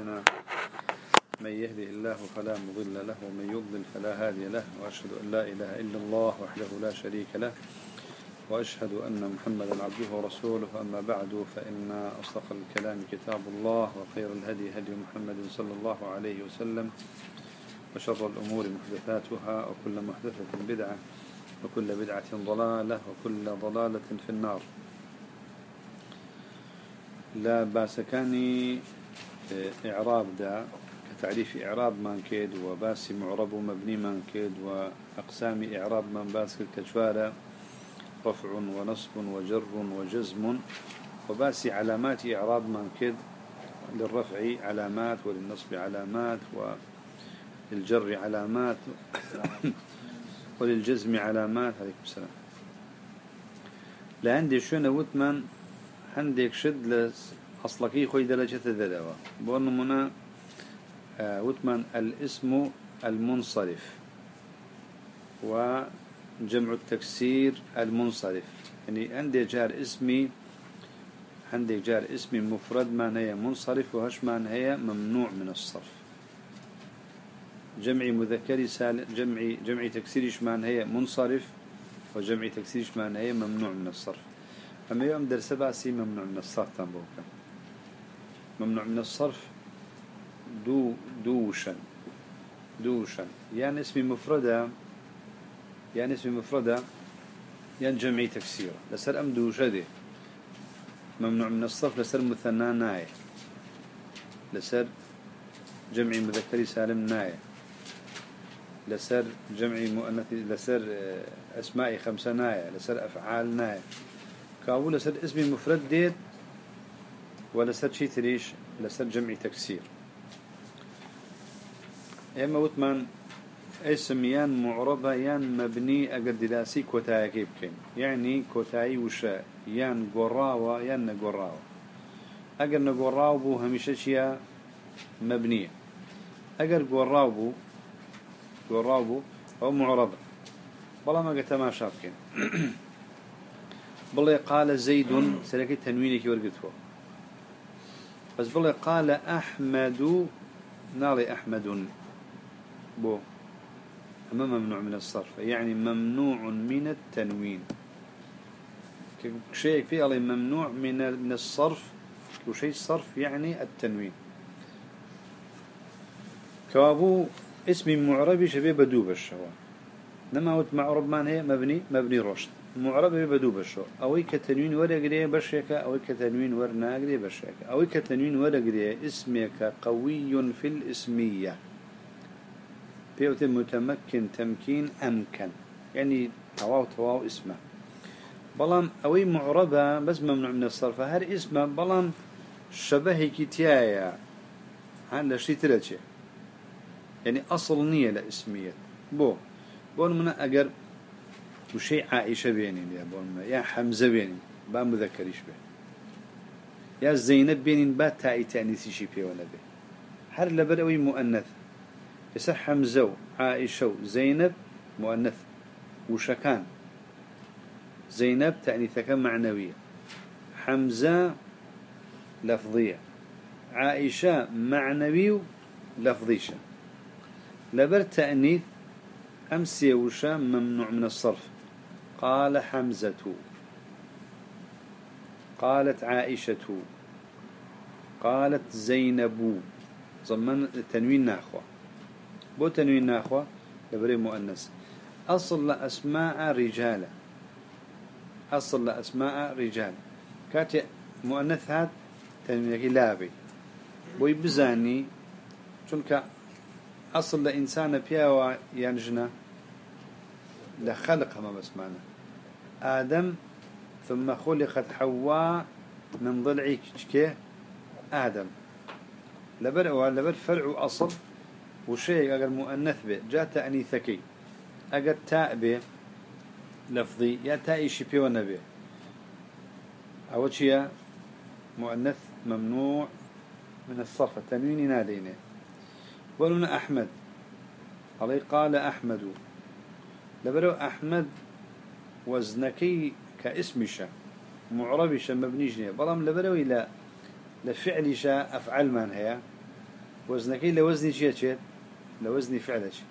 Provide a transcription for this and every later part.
أعمالنا من يهده الله فلا مضل له ومن يضلل فلا هادي له وأشهد أن لا إله إلا الله وحده لا شريك له وأشهد أن محمدا عبده ورسوله. أما بعد فإن أصدق الكلام كتاب الله وخير الهدي هدي محمد صلى الله عليه وسلم وشر الأمور محدثاتها وكل محدثة بدعة وكل بدعة ضلالة وكل ضلالة في النار. لا بأس كاني آه، إعراب دا كتعريف إعراب من كيد وباس معرب مبني من كيد وأقسام إعراب من باس كالكشوارة رفع ونصب وجر وجزم. وباس علامات إعراب من كيد للرفع علامات وللنصب علامات وللجر علامات وللجزم علامات. عليكم السلام. لعندي شو نوتمن عندك شد لس أصلكي خوي درجة الذدوة بون منا آه وتمن الاسم المنصرف وجمع التكسير المنصرف. يعني عندي جار اسمي عندي جار اسمي مفرد ما هي منصرف وهش ما هي ممنوع من الصرف. جمع مذكر سالم جمع جمع تكسير ما هي منصرف وجمع تكسير ما هي ممنوع من الصرف. أما يوم درس باسي ممنوع من الصرف تنبوكا ممنوع من الصرف دو دوشا. دوشا. يعني اسمي مفردة يعني اسمي مفردة يعني جمعي تكسير لسر أم دوشة دي. ممنوع من الصرف لسر مثنى ناية لسر جمعي مذكري سالم ناية لسر جمعي مؤنث لسر آه، أسمائي خمسة ناية لسر أفعال ناية كابو لسر اسمي مفرد ديت ولسر شي تريش لسر جمعي تكسير. إما وثمان اسم يان معربة يان مبني اقر دلاسي كوتايا كيبكين. يعني كوتاي وشا يان قراوة يان نقراوة. اقر نقراو بو هميشة شيا مبنية. اقر قراو بو قراو بو أو معربة. بلا ما قلت ما شافكين بلي قال زيد سلكي تنوينك ورقته بس بلي قال أحمد نالي أحمد. بو أما ممنوع من الصرف يعني ممنوع من التنوين. شيء في الله ممنوع من من الصرف وشيء الصرف يعني التنوين. كوابو اسم معربي شبيه بدوب الشوا نما هو معرب من هي مبني مبني رشد. معرب بدو بشو. أوي كتنوين ورقري بشيك أوي كتنوين ورناقري بشيك أوي كتنوين ورقري اسمك قوي في الاسمية بيوت متمكن تمكين أمكن يعني تواو تواو اسمه. بلام أوي معربة بس ممنوع من الصرف هر اسمه بلام شبهي كتيايا هذا شيء ترجع يعني أصل نية لاسمية بو. بون من أجر وشيء عائشة بيني يا بون يا حمزة بيني با مذكريش به يا زينب بيني با تاء تأنيثي شي بي ولا به هر لبروي مؤنث. يصح حمزة عائشة زينب مؤنث. وشكان زينب تأنيثك معنوية حمزة لفظية عائشة معنوي لفظيشة لبر تأنيث أمسي وشا ممنوع من الصرف. قال حمزة. قالت عائشة. قالت زينب. ضمن تنوين ناخوة. بو تنوين ناخوة؟ لبري مؤنث. أصل لأسماء رجال أصل لأسماء رجال. كاتي مؤنث هات تنوين لابي. بوي بزاني چونك أصل لإنسان بياوا ينجنا. لخلق ما بس معنا آدم ثم خلقت حواء من ضلع كيه آدم. لبر لبر فرع أصل وشيء أجر مؤنث به. جاء تأنيثكي أجر تاء به لفظي. يا تاء شبي ونبي أول شيء مؤنث ممنوع من الصرف. التنوين نادينه. ولنا أحمد. عليه قال أحمد. لبرو أحمد وزنكي كاسمشا معربشا مبنيشنيا بلام لبرو إلى لفعلشا أفعل من هي. وزنكي لوزني شيء شيء لوزني فعل شيء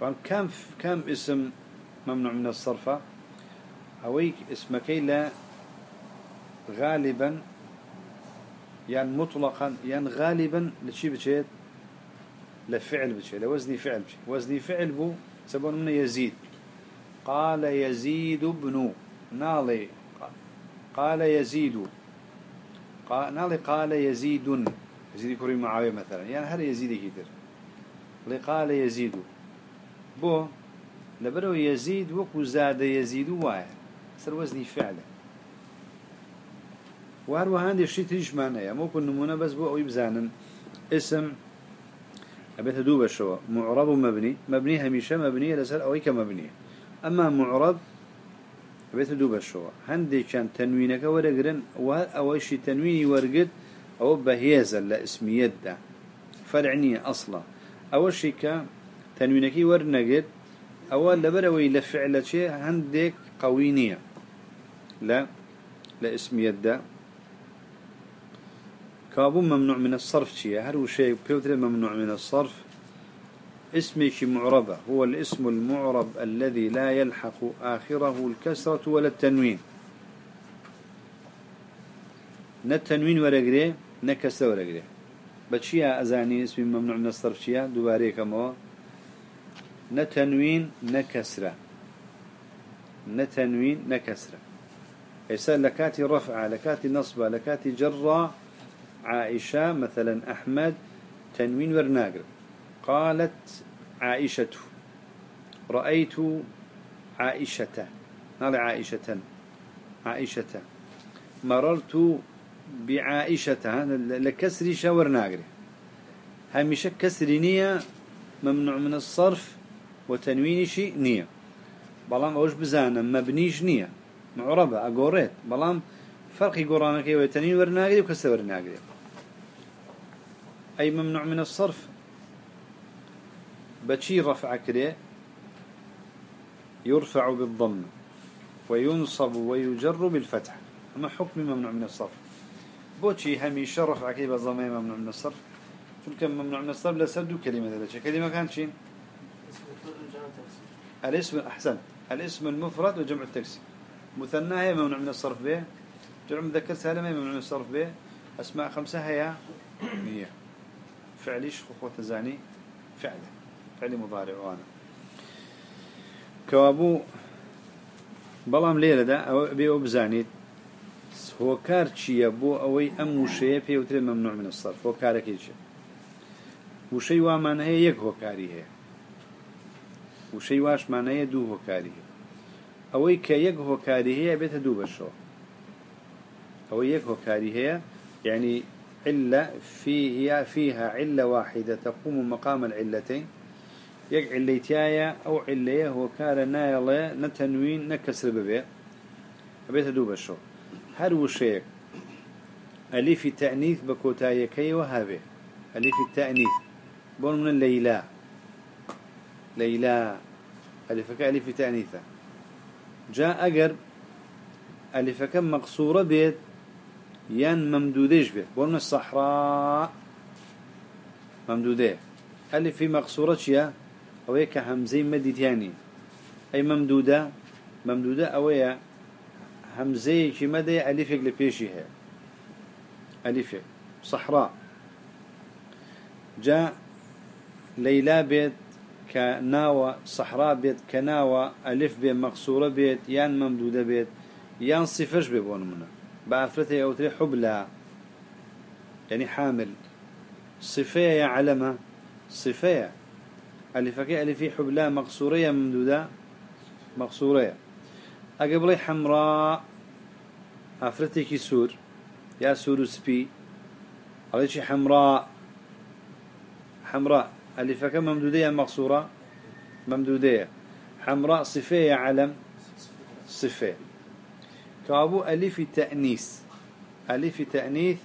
طبعا كم كم اسم ممنوع من الصرف أويك اسمك لا غالبا يعني مطلقا يعني غالبا لشي بشيء لفعل بشيء لوزني فعل بشيء. وزني فعل بو سبون من يزيد. قال يزيد ابن نالي. قال يزيد. قال نالي قال يزيد يزيد كريم معاوية مثلا. يعني هل يزيد كتير قال يزيد. بو لبرو يزيد وكو زاد يزيد واحد سر وزني فعله. وهروها عندي شيء تيجي معناه. ممكن نمونه بس بو أو يبزانن اسم أبيت دوب شو معرب مبني. مبني هميشة مبنية لسر أويك مبنية. أما معرب أبيت دوب شو هندي كان تنوينك ورقرن أو شيء تنويني ورقد أو بهيزة لاسمية ده فرعنية أصلا. أول شيء كان تنوينك ورنقد أول لبروي لفعل شيء عندك قوينية. لا لاسمية ده كابو ممنوع من الصرف شيء هل شيء بيوتر ممنوع من الصرف. اسمي شي معربة هو الاسم المعرب الذي لا يلحق آخره الكسرة ولا التنوين. نا كسرة ولا قرية. بتشيها أزاني اسمي ممنوع من الصرف شيء دوباري كما نا تنوين نا كسرة. نا تنوين نا كسرة. يسأل لكاتي رفع لكاتي نصب لكاتي جرة عائشة مثلا أحمد تنوين ورناقر قالت عائشة رأيت عائشة. نال عائشة. عائشة. مررت بعائشة. لكسر شاور ناقر هميشة كسر نية ممنوع من الصرف وتنوين شيء نية. بلام أوش بزانا مبنيش نية. معربة أقوريت. بلام فرقي قرانك وتنوين ورناقري وكسر ورناقري أي ممنوع من الصرف. بشي رفع كده يرفع بالضم وينصب ويجر بالفتح. أما حكم ممنوع من الصرف. بوشي هميشه رفع كده بالضم ممنوع من الصرف. شو كان ممنوع من الصرف لسردو كلمة ذلك كلمة كان شين الاسم أحسن. الاسم المفرد وجمع التكسير مثنى هي ممنوع من الصرف به. جمع مذكر سالم هي ممنوع من الصرف به. أسماء خمسة هي هي فعليش خطوة زاني فعله فعل مضارع وأنا كوابو بلام ليلة دا أو بيو بزانيت هو كار چییە بۆ ئەوەی ئەم وشەیە پێوترێ ممنوع من الصرف. هو کارێکی وشەی وامان هەیە یەک هۆکاری هەیە. وشەی واشمانەیە دوو هۆکاری هەیە. ئەوەی کە یەک هۆکاری هەیە بێتە دوو بەشەوە. ئەوەی یەک هۆکاری هەیە یعنی علة فيها فيها علة واحدة تقوم مقام العلتين. يك عليتيايا أو علية هو كان نايلة نتنوين نكسر ببيع أبيت دوب الشو. هر وشيك أليف تأنيث بكوتايا كي وهابي. أليف التأنيث. بون من الليلة ليلى. ألفك ألف تأنيثة جاء أجر ألفك مقصورة بيت. يان ممدوديش به بقول الصحراء. ممدودة ألف في مقصورة يا أو هيك همزة مدي تاني أي ممدودة ممدودة أو هي همزة كي مدى ألف يقلب بيشيها ألف صحراء جاء ليلى بيت كناوى صحراء بيت كناوى ألف بيت مقصورة بيت يان ممدودة بيت يان صفش بيبون منه بأفرته أو تري حبلى يعني حامل. صفية علمة صفية ألفك ألفي حبلى مقصورية ممدودة مقصورية. أقبلي حمراء أفرتك سور. يا سور سبي. عليك حمراء. حمراء. ألفك ممدودية مقصورة. ممدودية. حمراء صفية علم. صفية كابو ألف تأنيث. ألف تأنيث.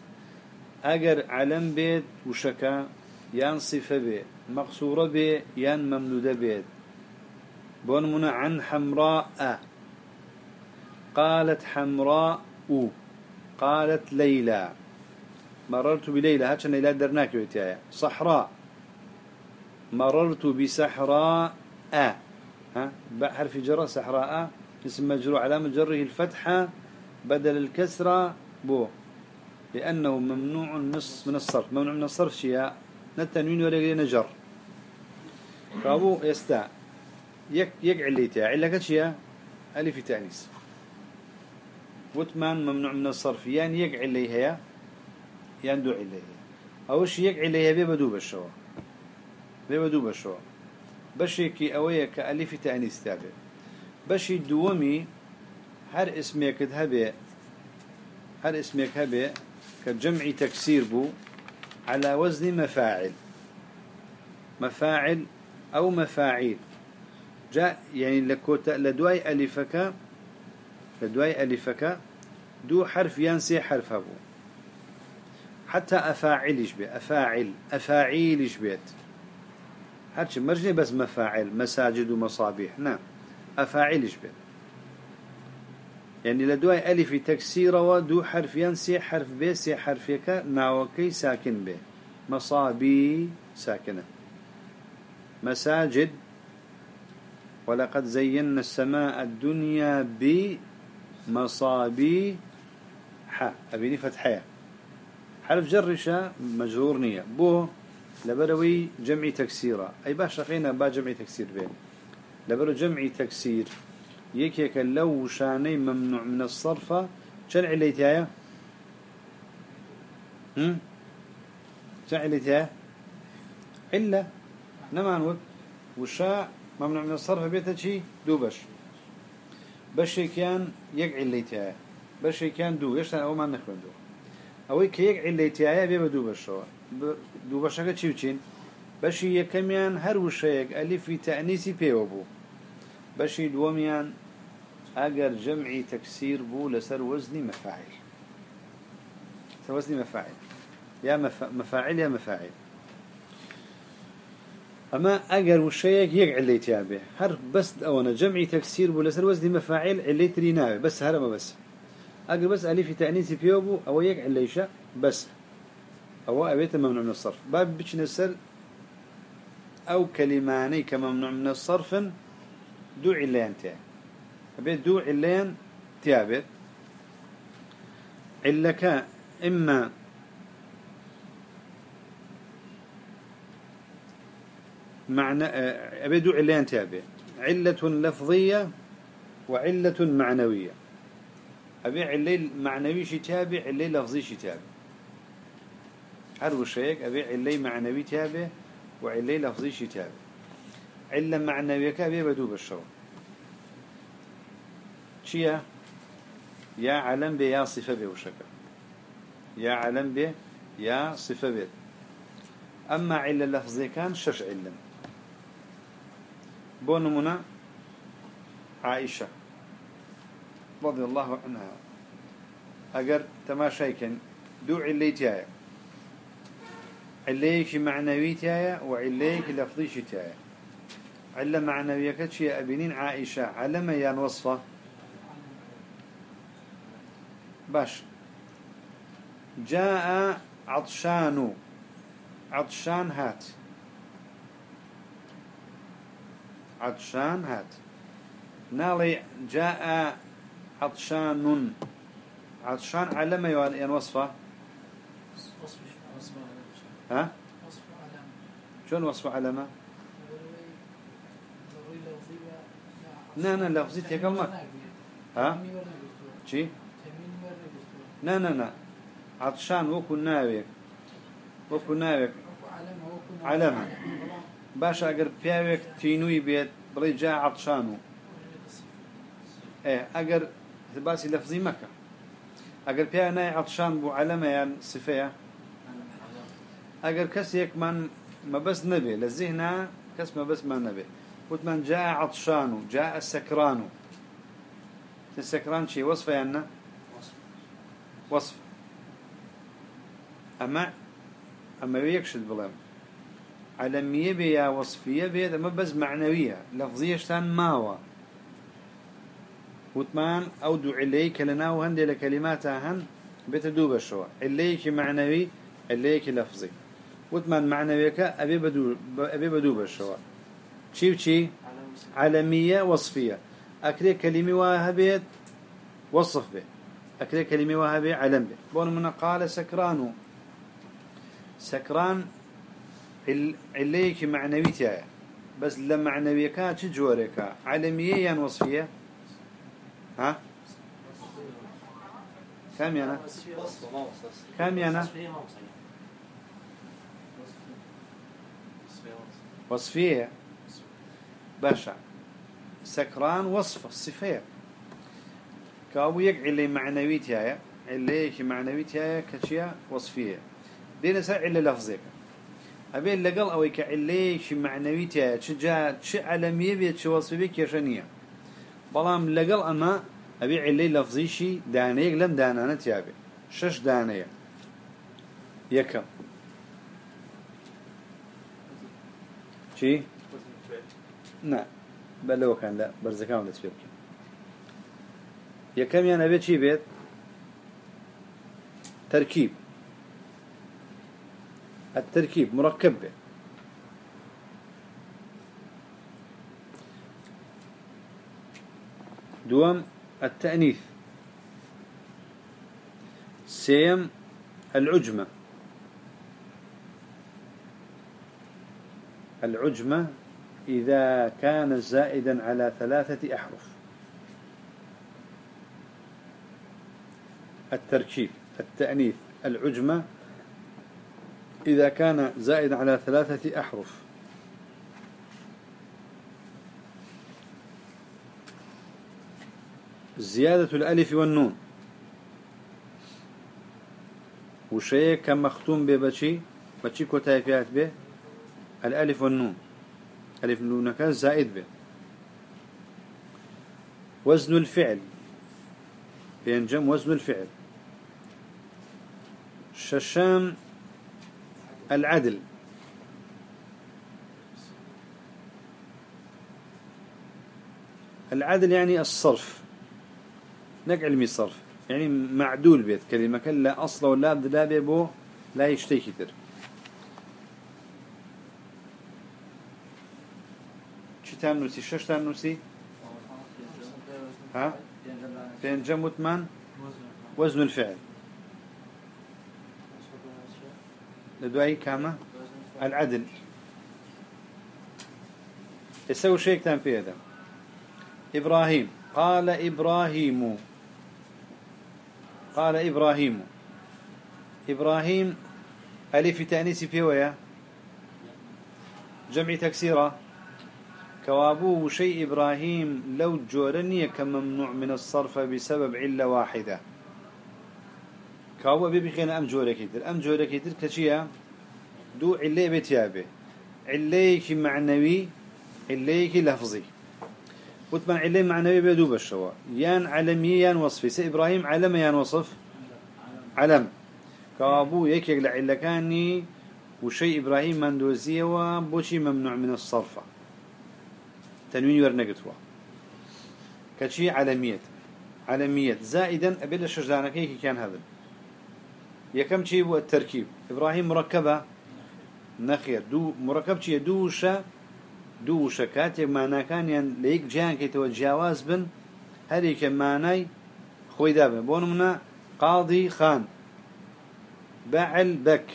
أجر علم بيت وشكا. يان صفة بيت. مقصورة بيت يان ممدودة بيت. بون منا عن حمراء قالت حمراء قالت ليلى. مررت بليلى. هاتشن ليلى درناك ويتايا صحراء. مررت بسحراء ها؟ حرف جر سحراء اسم مجرور علامة جره الفتحة بدل الكسرة بو. لأنه ممنوع من الصرف. ممنوع من الصرف شيء نتنوين ولا نجر. فأبو يستا يك يك عليتها علة كشيء ألف تأنيس. وثمان ممنوع من الصرف يعني يك عليها يعني دو عليها أول شيء يك عليها بيبدو بالشوا بيبدو بالشوا بشي كي أويا كألف تأنيس تابع. بشي دومي هر اسمك هبه هر اسمك هبه كجمع تكسير بو. على وزن مفاعل. مفاعل أو مفاعيل. جاء يعني لكوتا لدواي ألفك لدواي ألفك دو حرف ينسي حرف أبو حتى أفاعل بي أفاعل أفاعيل بيت هرش مرجني بس مفاعل مساجد ومصابيح. نعم أفاعل بيت يعني لدواي ألف تكسير ودو حرف ينسي حرف بي سي حرفك ناوكي ساكن به مصابي ساكنة. مساجد. ولقد زينا السماء الدنيا بمصابي ح أبيني فتحية حرف جرشة مجرور نية. بو لبروي جمع تكسيرا أي باش رقينا با جمع تكسير بين لبرو جمع تكسير. يكيك لو شاني ممنوع من الصرف. شن عليتها هم؟ شن عليتها إلا نمان ود وشاء ممنوع من الصرف بيته شي؟ دو بش بشي كان يقع عليتها بشي كان دو. يشتن أو ما نخبن دو. أو كي يقع عليتها بيبا دو بشوا دو بشاك شي وشين؟ بشي يكميان هر وشيك ألف في تأنيسي بيوبو بشي دوميان أجر جمعي تكسير بو لسر وزني مفاعل. سر وزني مفاعل. يا مف... مفاعل يا مفاعل. أما أجر وشيك يق علي تيابه هر بس أو أنا جمعي تكسير بو لسر وزني مفاعل علي تريناه بس هرما بس. أجر بس ألف تأنيث بيوبو أو يق عليشة بس. أو أبيت ممنوع من الصرف. باب بيش نسر أو كلماني كممنوع من الصرف دو عليان أبي دو علين تيابت. علك إما معنى أبي دو علين تيابت. علة لفظية وعلة معنوية. أبي علي معنوي شتابع علي لفظي شتابع هر شيك أبي علي معنوي تابع وعلي لفظي شتابع علة معنوية كأبي بدو بالشغل چیە یا علم بێ یا صفە بێ وشەکە یا علم بێ یا صفە بێت ئەمما عیلە لەفزەکان شەش علم. بۆ نمونە عائشة رضي الله عنها. أجر تماشيكن دو عليتها عليك معنوي تايا وعليك لفظي تايا علة معنوية كتشي أبنين عائشة. علم يان وصفه باش. جاء عطشان. عطشان هات. عطشان هات. نالي جاء عطشان. عطشان على ما يعني وصفة. ها؟ شلون وصف علامة لا لا لفظيتي كم ها؟ شي؟ نا نا نا عطشان وكو ناويك وكو ناويك علامة باش اگر بياويك تينوي بيت بلي جاء عطشانو إيه اگر باسي لفظي مكة اگر بيا ناي عطشان بو علامة يعني صفية اگر كسيك من ما بس نبي للذهن كس ما بس ما نبي قلت من جاء عطشانو جاء السكرانو السكران شي وصفه يعني وصف. أما أما يكشد بلام. علمية بيا وصفية بيا أما بس معنوية. لفظية شتان ماوى. وثمان أو دو عليك لنا وهندي لكلماتها هن بتدوب الشوا عليك معنوي عليك لفظي. وثمان معنويك أبي بدو أبي بدوب الشوا شي وشي؟ علمية. وصفية. أكري كلمة وهبيت وصف به أكري كلمة وهبي علم به بون من قال سكران. سكران عليك معنويتها بس لما معنويكا تجورك علمية يعني وصفية؟ ها؟ كم يعني؟ كم يعني؟ وصفية. باشا. سكران وصف كابو يقع اللي معنويتها اللي معنويتها؟ كشيا وصفية. دينا سا إلا لفظك أبين لقل أو كعلي شي معنويتها؟ شجاع شي علمية بيت شي وصفية كيشانية بلام لقل أما أبي علي لفظي شي دانيك لم دانانا تيابي شش دانية؟ يكم شي؟ نعم بل لو كان لا برزكان ولا تسبيب يكم يعني أبي شي بيت تركيب التركيب مركب به دوام التأنيث سيم العجمة. العجمة إذا كان زائدا على ثلاثة أحرف. التركيب التأنيث العجمة إذا كان زائدا على ثلاثة أحرف. زيادة الألف والنون. وشيء كم مختوم ببشي بشي كتايفيات به الألف والنون. ألف نونك زائد به. وزن الفعل. بينجم وزن الفعل. ششام العدل. العدل يعني الصرف نك علمي الصرف يعني معدول بيت كلمة كلا أصلا ولا لا بيبو لا يشتي كتر شتان نوسي؟ ششتان نوسي؟ ها؟ بين جم وثمان وزن الفعل. لدواي كامة العدل. يسوي شيء كان في هذا. إبراهيم. قال إبراهيم. قال إبراهيم. إبراهيم. ألف تأنيس في ويا. جمع تكسيرة. كوابو شيء إبراهيم لو جورني كممنوع من الصرف بسبب علة واحدة. كاو بيبي خينا أم جورك يدر أم جورك يدر كشيا دو علي بتيابه عليك معنوي عليك لفظي. وتبع علي معنوي بدو بالشوا يان علمي يان وصفي. سي إبراهيم علم يان وصف علم. كابو يك يقلع إلا كاني وشي إبراهيم مندوزية وبوشي ممنوع من الصرفة. تنوين ورنقتوا كشي علمية. علمية. زائدا أبدا كيكي كان هذا. يكم شيء هو التركيب إبراهيم مركبة نخير دو مركب شيء دوشة دوشة كاتب معنى كان يعني ليك جان كي توجاواز بن هريك معنى خوي دابه بون منا قاضي خان. بعل بك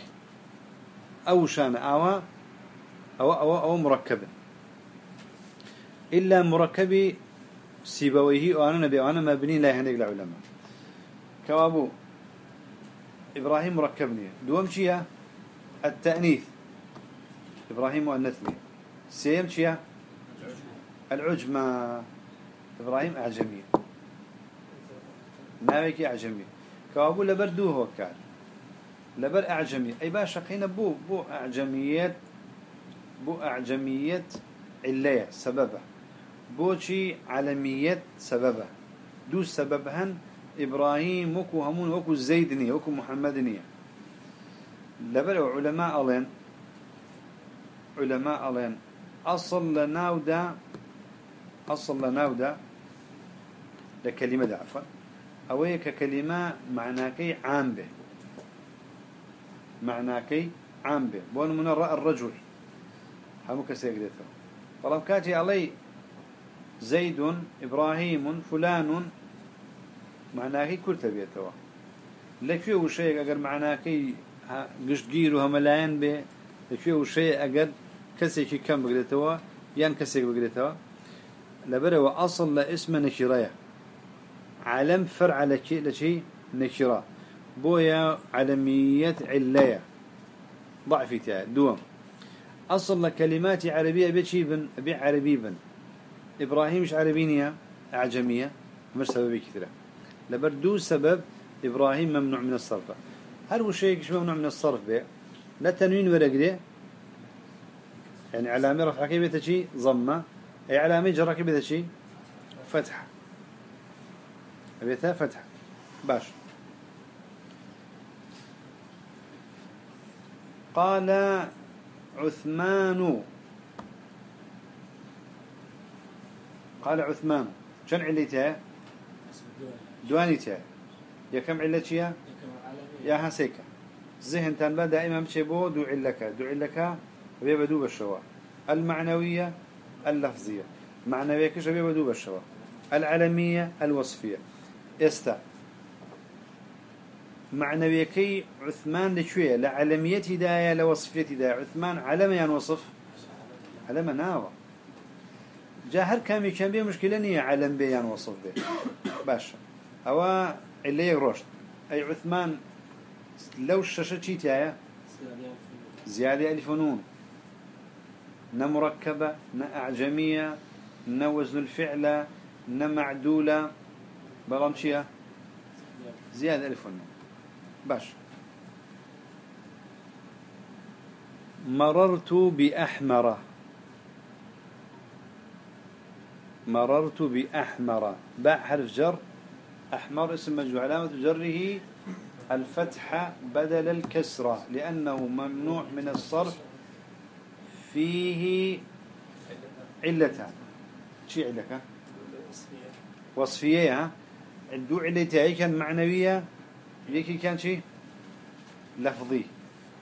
أو شان أو أو أو, أو مركب إلا مركبي سيبويه وأنا نبي وأنا مبني لا يهنيك العلماء كوابو إبراهيم مركبني دوم شيا التأنيث. إبراهيم مؤنثني سيم شيا العجمة. إبراهيم أعجمي. ناويك أعجمي. كابو لبر دو هو كان لبر أعجمي. أي باشا قينا بو بو أعجميات بو أعجميات علية سببة. بوشي علمية سببة. دو سببهن إبراهيم وكو همون وكو زيدني وكو محمدني لبلو علماء ألين علماء ألين أصل لناودا أصل لناودا لكلمة عفوا. أوي ككلمة معناكي عام به. معناكي عام به. بون من رأى الرجل. هم كسيقدته فلم كاتي علي زيد إبراهيم فلان معناكي لكي وشيء أجر معناكي قشت جيرو هملاين به لكي وشيء أجر كسيكي كم بقدته يان كسيك بقدته لبره أصل لاسم نكرايا علم فرع لشيء لشيء نكرة بويا علمية علية ضعفتها دوم أصل لكلمات عربية بشي بن؟ أبي عربي بن. إبراهيم مش عربينية أعجمية مش سبب كثيرة لبردو سبب إبراهيم ممنوع من الصرف. هل هو شيء ممنوع من الصرف به؟ لا تنوين ولا قده يعني علامة رفع كيف شيء؟ ضمة. أي علامة جرى كيف شيء؟ فتحة أبيتها فتحة باش. قال عثمان. قال عثمان. شن علتها دوانيتها يا كم علتها يا هسيكا ذهن تنبا دائما بتشبو دو علك دو علك بيبدو بالشوا المعنوية اللفظية معنوية كش بيبدو بالشوا العلمية الوصفية استا معنويكي عثمان لشوية لعلمية هداية لوصفية هداية عثمان علم يعني وصف؟ علم ناوى جا هر كامي كان بيه مشكلة نية علم يعني وصف بيه باشا أو اللي رشد أي عثمان لو الشاشة تايا زيادة ألف نون نمركبة نأعجمية نوزن الفعل نمعدولة بلام شيا زيادة ألف نون باش. مررت بأحمر. مررت بأحمر. باء حرف جر. أحمر اسم مجموع علامة جره الفتحة بدل الكسرة لأنه ممنوع من الصرف فيه علتان شي علك وصفية عدو علتها كان معنوية؟ ليكي كان شي؟ لفظي.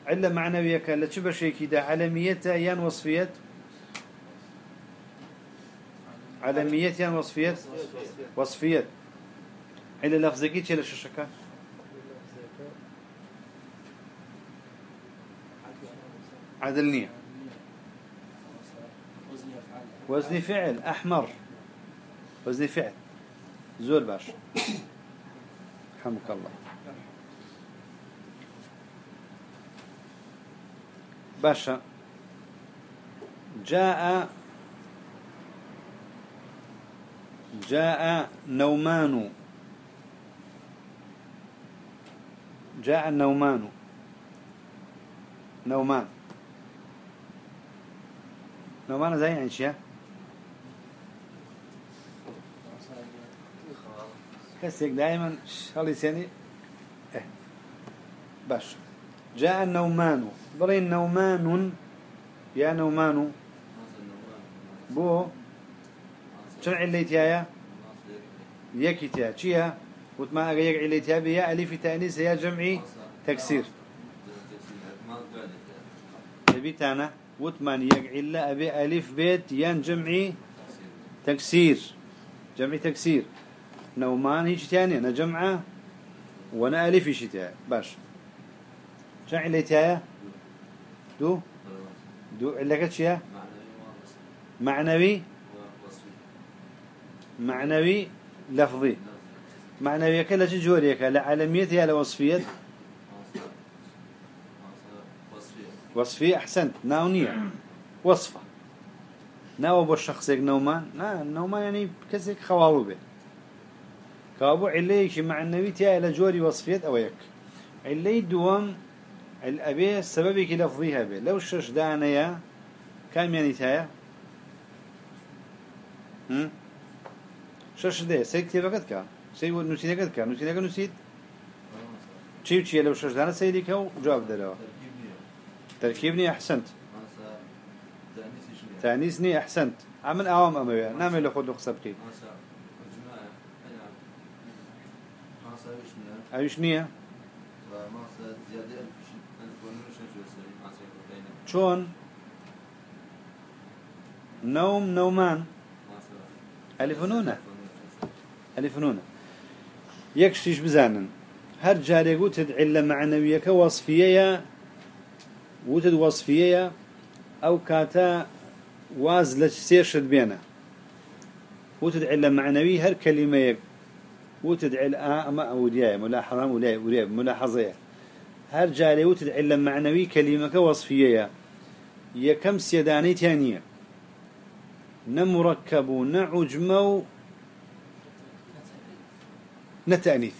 علة معنوية كان لتشبه شيء كده. علميتها يان وصفية؟ علمية يان وصفية؟ وصفية. علة لفظي كي تشيل الششكة عدلنية وزن فعل أحمر وزن فعل زول باش رحمك الله باشا جاء جاء نومان جاء النومان. نومان. نومان زي شيء كسيك دائما هل يسيني إيه. باش. جاء النومان. برين نومان يا نومان. بو. شرع اللي تيايا يكي تيا تشيا وتما اللي تيا بيا ألف تأنيس يا جمعي تكسير. تبي تانا وتمان يقعل أبي ألف بيت ين جمعي تكسير. جمعي تكسير. نومان هيش تاني أنا جمعة وأنا ألف هيش تاني. باش. شو علتها دو؟ دو. علك شيء معنوي. معنوي لفظي. معنوي كلا جوريك لا علمية يا وصفية وصفية أحسنت ناونية وصفة. ناو بو الشخص نومان نا نومان يعني كسيك خواو به كابو عليك معنوي تيا إلى جوري وصفية أو يك علي دوام الأبي سببك لفظيها به لو الشش دانيا كم يعني تايا هم؟ شش ده سيد كتابة كا؟ سيد نسينا قد كا نسينا قد نسيت شيء شيء لو شش دانا سيدي كا جواب دلوا تركيبني أحسنت تانيسني أحسنت عمل أعوام أمويا نعمل له خد قصبكي أيش نية شون نوم نومان ألف نونة يكشيش بزانن. هر جاري وتد علة معنوية كوصفية وتد وصفية أو كاتا واز لسيرشد بينا. وتد علة معنوية هر كلمة يك. وتد علة أما أودياء ملاحظة ملاحظة. هر جاري وتد علة معنوية كلمة كوصفية يكم سيداني تانية. نمركب نعجمو نتأنيث.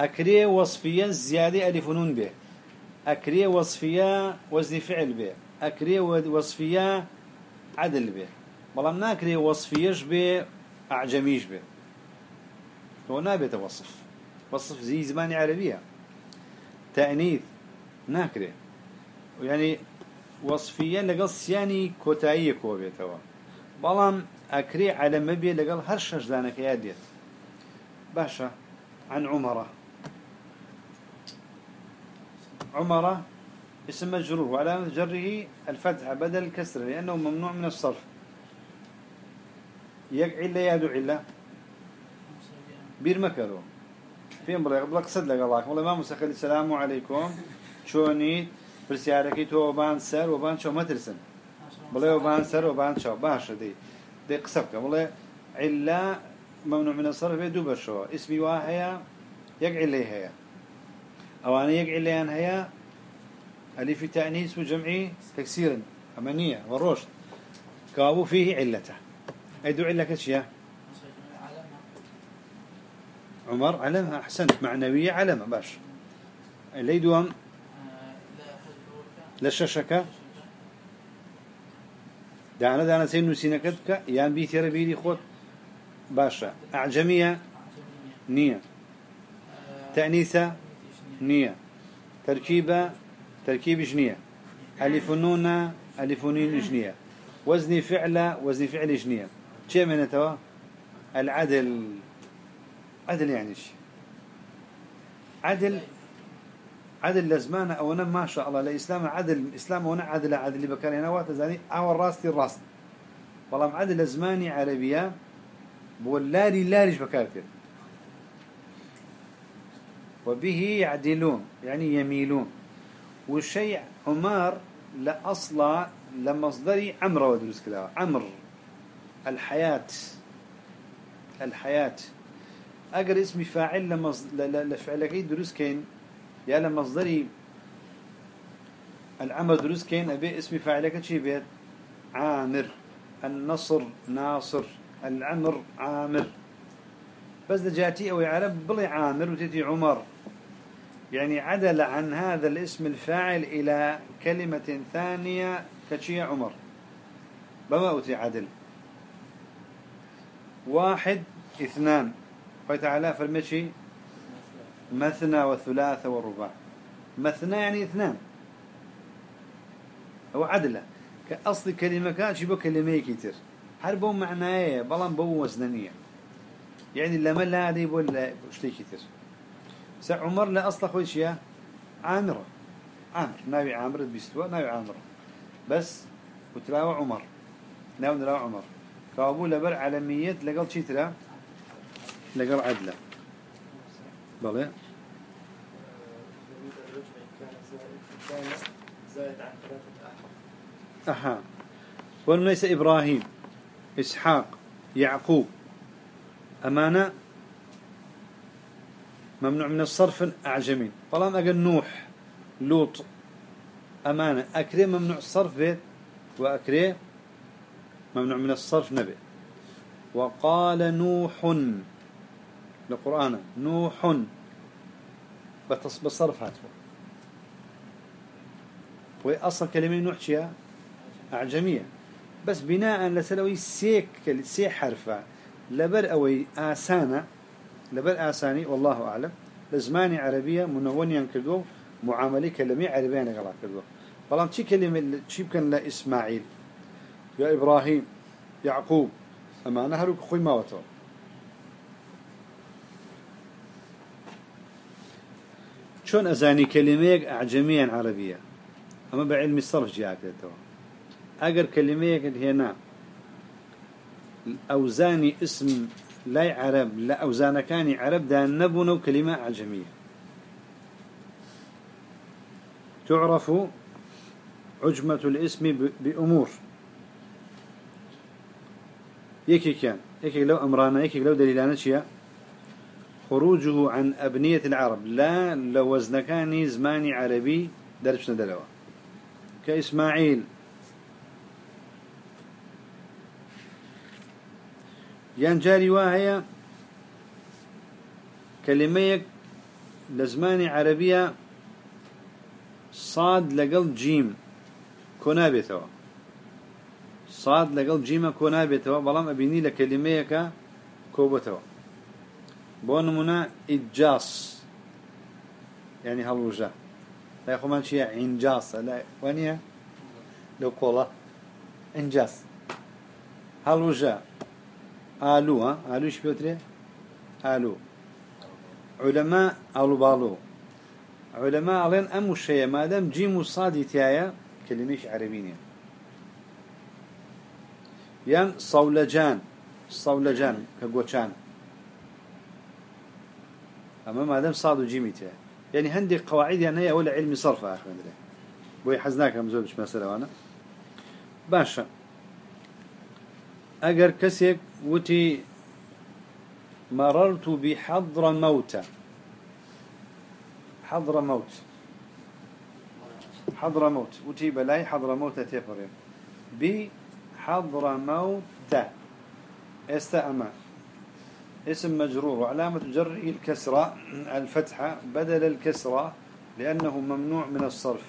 أكري وصفية زيادة ألف نون به. أكري وصفية وزن فعل به. أكري وصفية عدل به. بلام ناكري وصفيش به أعجميش به. هو نابت وصف وصف زي زمان عربية. تأنيث ناكري. يعني وصفيا لقل سياني كوتاية كوبيتوا بلام أكري على مبي لقل هرشش دانك ياديت باشا عن عمرة. عمرة اسم مجرور وعلامة جره الفتحة بدل الكسر لأنه ممنوع من الصرف. يقع إلا يادو إلا. بير مكرو. فين بلا قبل قصد لك الله. والله ما مسخل السلام عليكم. شوني. برسياركي تو وبان سر. وبان شو ما ترسن. بلا وبان سر. وبان شو. باش دي. دي قصبك والله علا ممنوع من الصرف يدو بشو اسمي واحد يقع إلا هي أو أنا يقع لي أن هي ألف تأنيس وجمعي تكسيرا أمانية والرشد. كابو فيه علته. أي دو علة كشيا عمر علمها أحسنت. معنوية علمها باش. اللي دوام لششك دعنا دعنا سين نسينكتك يان بيتي ربيلي خود باشا. أعجمية نية. تأنيثة نية. تركيبة تركيب جنية. ألف نون ألف نين جنية. وزن فعل وزن فعل جنية. شيء من توا العدل. عدل يعني شيء عدل عدل لزمان أو نم ما شاء الله الإسلام عدل الإسلام هنا عدل عدل بكان هنا وقت زاني أو الراس الراس والله عدل زماني عربية بولاري لاريش بكارتين وبه يعدلون يعني يميلون. والشيء عمار لأصلا لمصدري عمر ودرس كذا عمر الحياة الحياة. أجر اسمي فاعل لمص... كي دروس كين. يا لمصدري العمر دروس كين أبي اسمي فاعلك شي بيت عامر. النصر ناصر. العمر عامر. بس جاتي أو عرب بلي عامر وتتي عمر. يعني عدل عن هذا الاسم الفاعل إلى كلمة ثانية كشي عمر. بما أتي عدل. واحد اثنان. فتعالى فرمشي مثنى والثلاثة والرباع مثنى يعني اثنان. هو عدلة. كأصل كلمة كان شبه كلمة كتير. هربوا معناه؟ بلان بو وزنانية. يعني لما لا دي ولا اشتي كتير. عمر لا أصلا خوي شيء عامرة عامر. ناوي عامر بيستوى ناوي عامرة بس وتلاوى عمر. ناوي نلاوى عمر. كابو لبر علمية لقل شي ترى؟ لقل عدلة. بلى أها. وليس إبراهيم إسحاق يعقوب. أمانة؟ ممنوع من الصرف أعجمي. فلان أقل نوح لوط أمانة أكري ممنوع الصرف بيت وأكري ممنوع من الصرف نبي. وقال نوح القرآن نوح. بالصرف هاتفه وأصل كلمة نوح شيء أعجمية. بس بناء لسلوي سيك سي حرفة. لبر أوي آسانة. لبر آساني والله أعلم. لزماني عربية منونيا كدو معاملة كلمة عربية نقرأ كدو فلان شي كلمة شي كان لا إسماعيل. يا إبراهيم يعقوب. أما أنا هروك خوي ما وتو شون أزاني كلمة أعجميا عربية؟ أما بعلم الصرف جاءك تو. أجر كلمة هنا أوزاني اسم لا عرب لا أوزان كان عرب ده نبون كلمة أعجمية. تعرف عجمة الاسم بأمور. يكي كان يكي لو أمرانا يكي لو دليلانا شيا. خروجه عن أبنية العرب. لا لو وزنكاني زماني عربي دربش ندلوا كإسماعيل. يان جاري واهية كلمة لزماني عربية صاد لقل جيم كونابتوا صاد لقل جيم كونابتوا بلام أبيني لكلمة كوبتوا بونمنا إجاس. يعني هلوجا لا يخو من شيء إنجاس. لا وانيا لو قولا إنجاس. هلوجا آلو ها؟ آلو إيش بيوتري؟ آلو. علماء آلو بالو علماء علين أم الشيء ما دام جيم وصاد تيايا كلميش عربينيا يان صولجان. صولجان كقوشان أما ما دام صاد وجيم تيايا يعني هندي قواعد يعني هي ولا علم صرف آخر مدري بوي حزناك مزول مش مسألة وأنا. باشا. أجر كسيك وتي مررت بحضر موتى حضر موت. حضر موت. وتي بلاي حضر موت تفرم بحضر موت. استأما اسم مجرور وعلامة جره الكسرة الفتحة بدل الكسرة لأنه ممنوع من الصرف.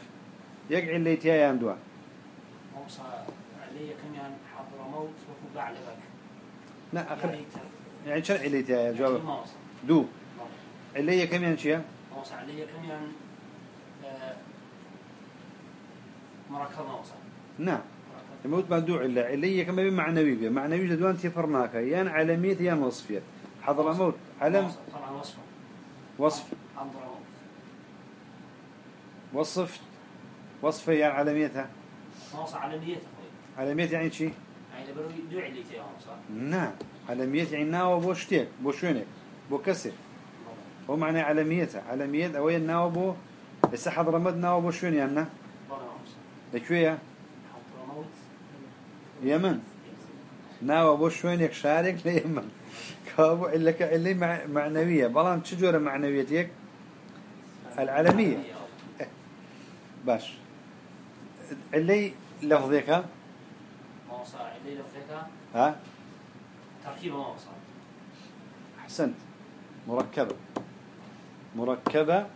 يقع اللي تيا يندوا موصى علي كم يعني حضر موت بعد ذاك لا أخر يعني يعني شرع اللي تيا جواب. دو. اللي كم ينشيا موصى علي كم يعني آه، مركب موصى نعم. مركب. الموت مدوع إلا. اللي كم بمعنوي بيه معنوي جدوان تفرناك. يان علمية يان وصفية حضر موت. علم. طبعا وصف. وصف. وصفة يعني علميتها. علمية يعني شي؟ يعني برو يدعي اللي تيا موصى نعم. علمية يعني ناو بو شتيك بو بو كسر. هو معنى علميتها. علمية أوي ناو بو بس حضر مد ناو بو يعني بنا موصى لكوية حضر موت. يمن. ناو بو شوينك شارك ليمن كابو إلا كإلي مع معنوية. بلان تشجورة معنويتك العالمية. باش اللي لفظك موصى علي لفظك ها؟ تركيبة موصى أحسنت. مركبة. مركبة.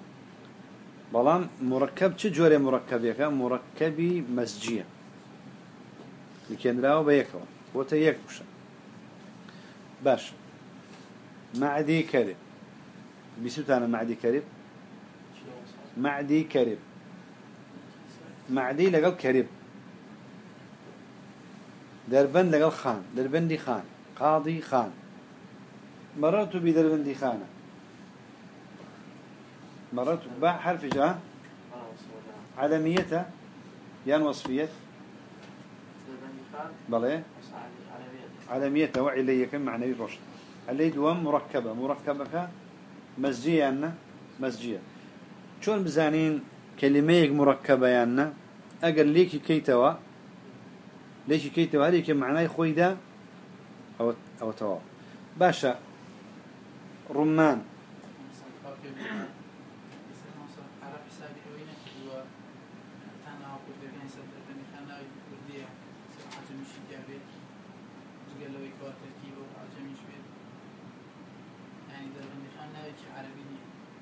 بلان مركب تجوري مركبيك مركبي مسجية. لكن راو بيكو وتيك بشا باش. معدي كرب بسوت أنا معدي كرب معدي كرب معدي لقل كرب دربن لقل خان. دربندي خان. قاضي خان. مررت بدربندي خانة. مررت. باء حرف جاء. علميته يان وصفية. بلى موصى على بيت علميته وعلي كم معنوي رشد علي دوام مركبة. مركبة مزجية أنا مزجية شون بزانين كلمة مركبة يانا أقل ليك كيتوا. ليش كيتوا. هذيك معناه خوي ده أو أو توا. باشا. رمان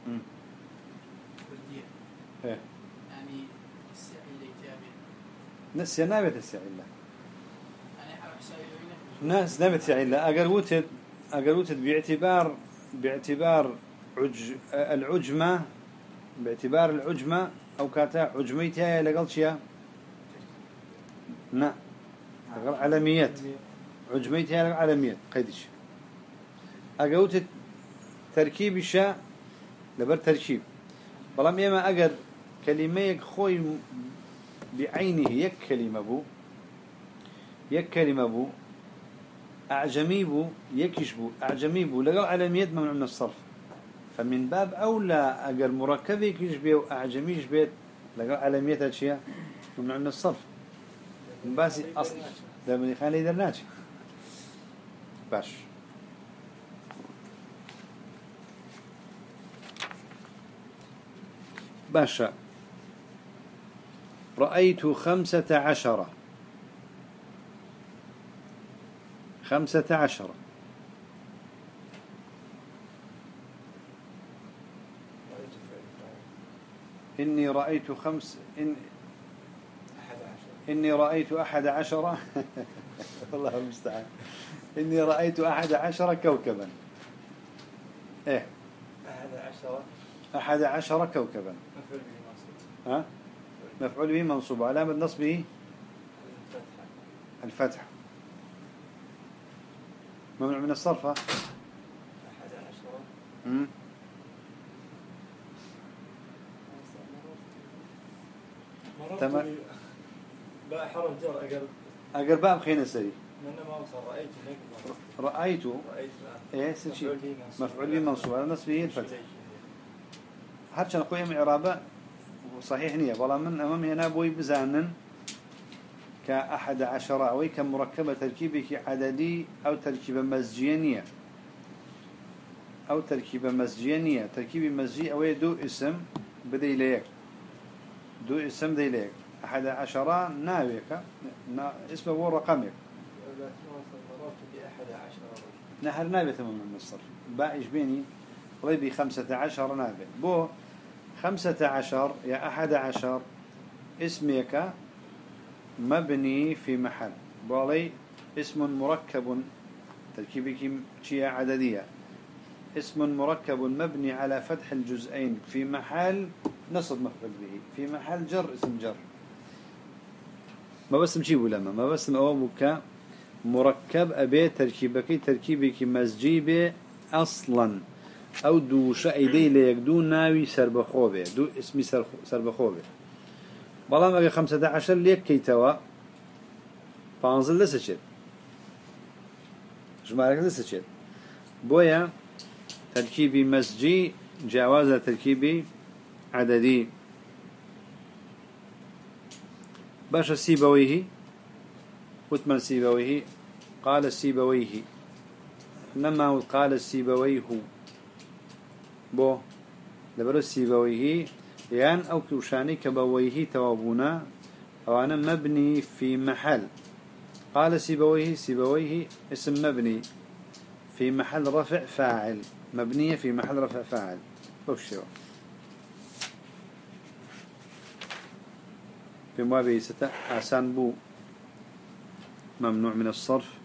مم. إيه يعني السعي اللي تابع نسي نابت السعي الله حرف سعي وينه ناس نابت السعي الله أقل وتد أقل وتد باعتبار باعتبار عج العجمة باعتبار العجمة أو كاتا عجميتها لقل شيا نا علميات عجميتها علميات قيدش أقل وتد تركيب الشاء لبر تركيب. بەڵام ئێمە ئەگەر کەلیمەیەک خۆی بعینه یەک کەلیمە بوو یەک کەلیمە بوو أعجمي بو يكش بو أعجمي بو لقوا علاميات ممنوع من الصرف. فمن باب أولى أجر مركب يكش بيه وأعجميش بيت لقوا علاميات أشياء ممنوع من الصرف. باسي أصل ده من خالي درناش باش. باشا. رأيت خمسة عشرة خمسة عشر. إني رأيت خمس إن عشر إني رأيت أحد عشر. الله المستعان. إني رأيت أحد عشر كوكبا. إيه. أحد عشر. أحد عشر كوكبا. ها؟ مفعول به منصوب علامة نصبه الفتحة الفتح ممنوع من الصرف ها؟ أحد عشر مم. مررت تمام. باء حرف جر أقل أقل باب خينا سري من رأيت. رأيت. إيه سنشي مفعول به منصوب مفعول به منصوب على نصبه الفتح شيء. هرچند خویم عرابة صحيح نية. والله من أمام هنا بوي بزانن كأحد عشر أو كمركبة تركيبك عددي أو تركيبة مزجية نية. أو تركيبة مزجية نية. تركيب مزجي أو دو اسم بدي ليك دو اسم دي ليك أحد عشر ناويك. نا اسمه هو رقمك. نهر نابة تمام من الصرف باقي بيني؟ ريبي خمسة عشر نابة بو خمسة عشر يا أحد عشر اسمك مبني في محل. بولي اسم مركب. تركيبك شيء عددية. اسم مركب مبني على فتح الجزئين. في محل نصب مفعول به. في محل جر اسم جر. ما بس نجيبه لما ما. بس أوابك مركب أبي تركيبك. تركيبك مزجيبه أصلا. أو دو شأيدي ليك دو ناوي سربخوبه دو اسمي سربخوبه بلام أبي خمسة عشر ليك كيتوا فانزل لسه شد جمالك لسه شد بويا تركيبي مزجي جواز تركيبي عددي باش سيبويه وتمن سيبويه قال سيبويه نما قال سيبويه بو لبرو سيبويه يان أو كوشاني كبويه توابونا أو أنا مبني في محل قال سيبويه سيبويه اسم مبني في محل رفع فاعل. مبنية في محل رفع فاعل. بوشيو في موابي ستة آسان بو ممنوع من الصرف.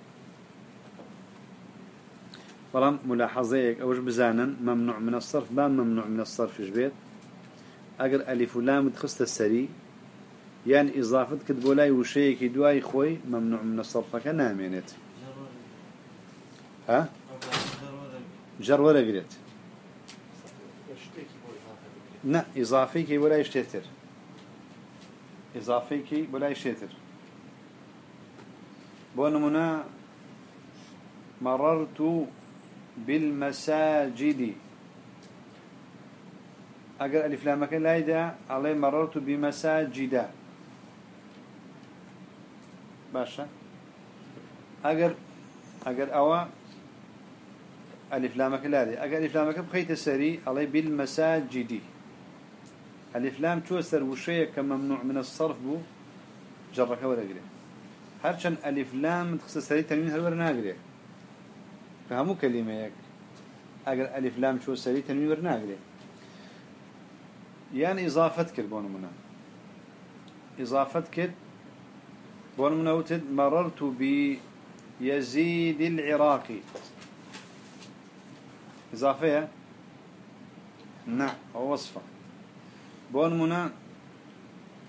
بلام ملاحظيك أوش بزانا ممنوع من الصرف بام ممنوع من الصرف جبيت أقر ألف ولام تخست السري يعني إضافة كتبولاي وشيك دواي خوي ممنوع من الصرف كنامينت ها؟ جر ولا قلت نا إضافي كي ولا يشتتر إضافي كي ولا يشتتر بونمنا مررت بالمساجد. أقل ألف لامك لا يدع. علي مررت بمساجد. باشا. أقل أقل أوا. ألف لامك لا دي أقل ألف لامك بخيت السري. علي بالمساجد. ألف لام توسر وشيء كممنوع من الصرف بو. جرك ولا قري هرشن ألف لام تخص سري تنوين هل ورنا قري فهمو كلمة يك أقل ألف لام شو سري تنوين ورنا قري يعني إضافة كربون منا إضافة كد بون منا وتد مررت بيزيد العراقي إضافية نعم وصفة بون منا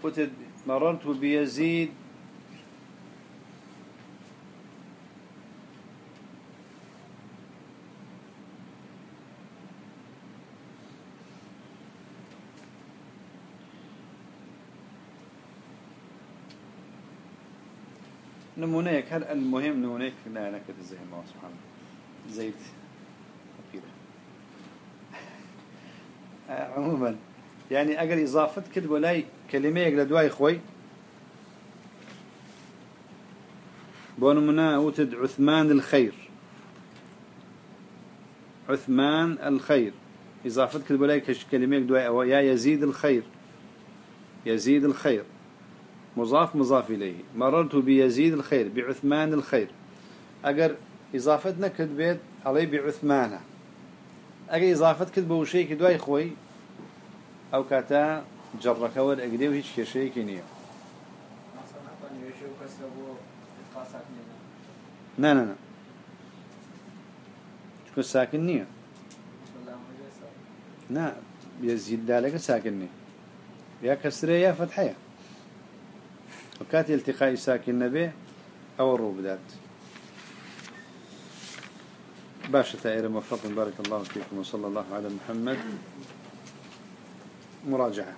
وتد مررت بيزيد نمونيك هل المهم نمونيك لا أنا كده زي الله. سبحانه زيت فقيرة آه، عموما يعني أجر إضافة كده ولاي كلمة يقل دواي خوي بونمنا وتد عثمان الخير عثمان الخير إضافة كده ولاي كلمة دواي يا يزيد الخير يزيد الخير مضاف مضاف إليه. مررت بيزيد الخير بعثمان الخير. أجر إضافتنا كتبت علي بعثمانة. أجر إضافة كتبه وشيء كدواي خوي. أو كاتا جرك ود أجدي وهيش شيء كنيه لا لا لا شكون ساكن نية لا يزيد ذلك ساكن نية يا كسرية يا فتحية. وكات التقاء ساكن به أو الروبدات باشا تائر موفق بارك الله فيكم وصلى الله على محمد. مراجعة.